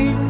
night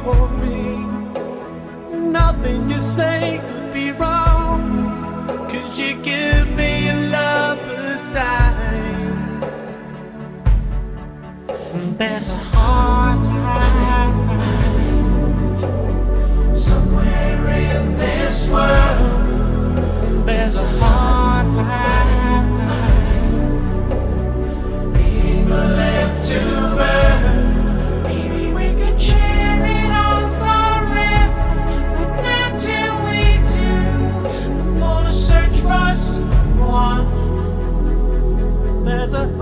for me. Nothing you say could be wrong. Could you give me a lover's sign? There's a 그.